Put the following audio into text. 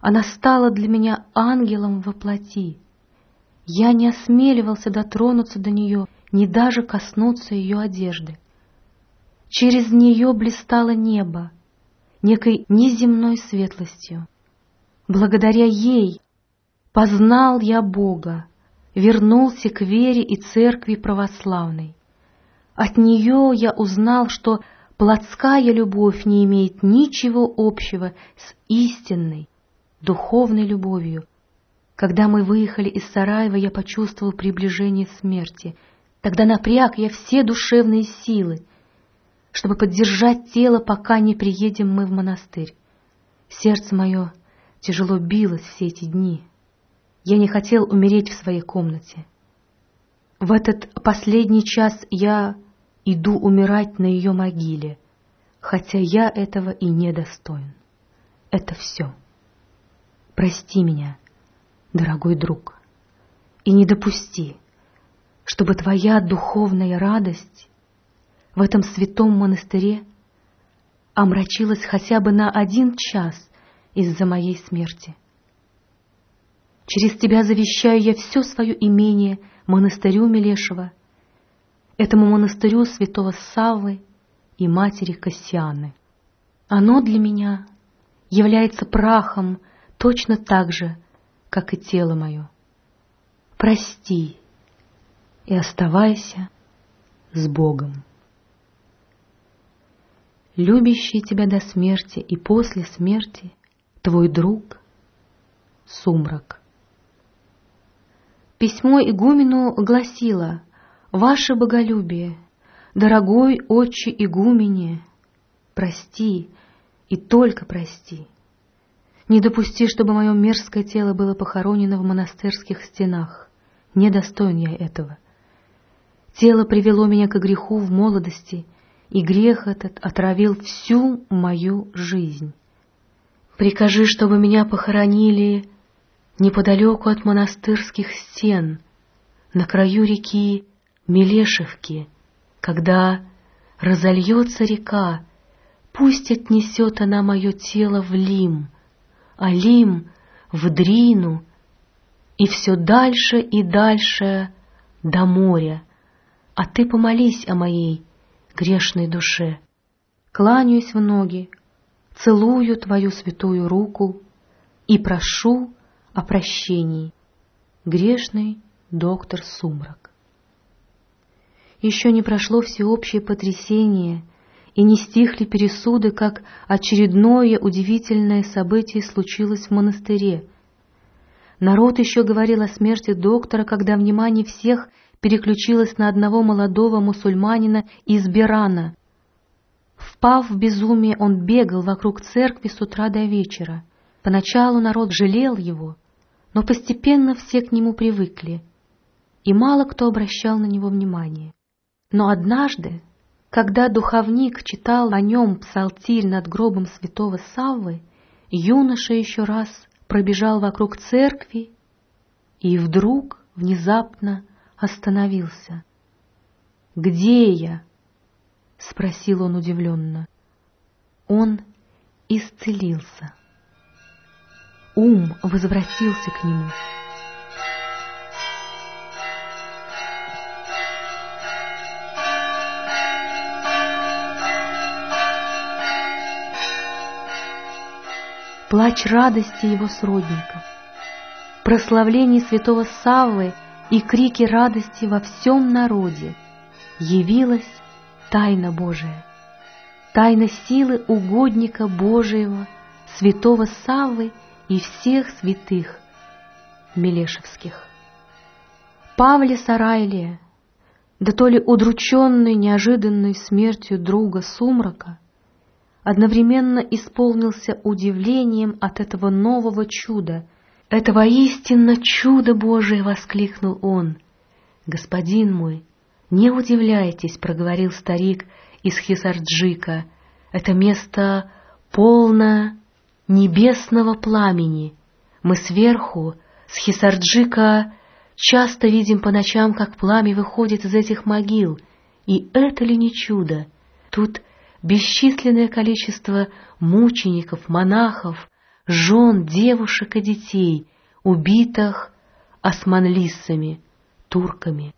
Она стала для меня ангелом во плоти. Я не осмеливался дотронуться до нее, ни даже коснуться ее одежды. Через нее блистало небо, некой неземной светлостью. Благодаря ей познал я Бога, вернулся к вере и церкви православной. От нее я узнал, что плотская любовь не имеет ничего общего с истинной, духовной любовью. Когда мы выехали из Сараева, я почувствовал приближение смерти. Тогда напряг я все душевные силы, чтобы поддержать тело, пока не приедем мы в монастырь. Сердце мое тяжело билось все эти дни. Я не хотел умереть в своей комнате. В этот последний час я иду умирать на ее могиле, хотя я этого и не достоин. Это все. Прости меня, дорогой друг, и не допусти, чтобы твоя духовная радость в этом святом монастыре омрачилась хотя бы на один час из-за моей смерти. Через тебя завещаю я все свое имение монастырю Мелешева, этому монастырю святого Саввы и матери Кассианы. Оно для меня является прахом точно так же, как и тело мое. Прости и оставайся с Богом. Любящий тебя до смерти и после смерти твой друг — сумрак. Письмо игумену гласило «Ваше боголюбие, дорогой отче игумене, прости и только прости. Не допусти, чтобы мое мерзкое тело было похоронено в монастырских стенах. Недостоин я этого. Тело привело меня к греху в молодости, и грех этот отравил всю мою жизнь. Прикажи, чтобы меня похоронили неподалеку от монастырских стен, на краю реки Мелешевки, когда разольется река, пусть отнесет она мое тело в Лим, а Лим в Дрину, и все дальше и дальше до моря, а ты помолись о моей грешной душе. Кланяюсь в ноги, целую твою святую руку и прошу о прощении. Грешный доктор Сумрак. Еще не прошло всеобщее потрясение, и не стихли пересуды, как очередное удивительное событие случилось в монастыре. Народ еще говорил о смерти доктора, когда внимание всех переключилось на одного молодого мусульманина из Бирана. Впав в безумие, он бегал вокруг церкви с утра до вечера. Поначалу народ жалел его — но постепенно все к нему привыкли, и мало кто обращал на него внимание. Но однажды, когда духовник читал о нем псалтирь над гробом святого Саввы, юноша еще раз пробежал вокруг церкви и вдруг внезапно остановился. «Где я?» — спросил он удивленно. Он исцелился ум возвратился к нему. Плач радости его сродников, прославление святого Саввы и крики радости во всем народе явилась тайна Божия, тайна силы угодника Божьего, святого Саввы и всех святых Мелешевских. Павле Сарайлия, да то ли удрученный неожиданной смертью друга Сумрака, одновременно исполнился удивлением от этого нового чуда. «Это воистинно чудо Божие!» — воскликнул он. «Господин мой, не удивляйтесь!» — проговорил старик из Хисарджика. «Это место полно небесного пламени. Мы сверху, с Хисарджика, часто видим по ночам, как пламя выходит из этих могил. И это ли не чудо? Тут бесчисленное количество мучеников, монахов, жен, девушек и детей, убитых османлисами, турками.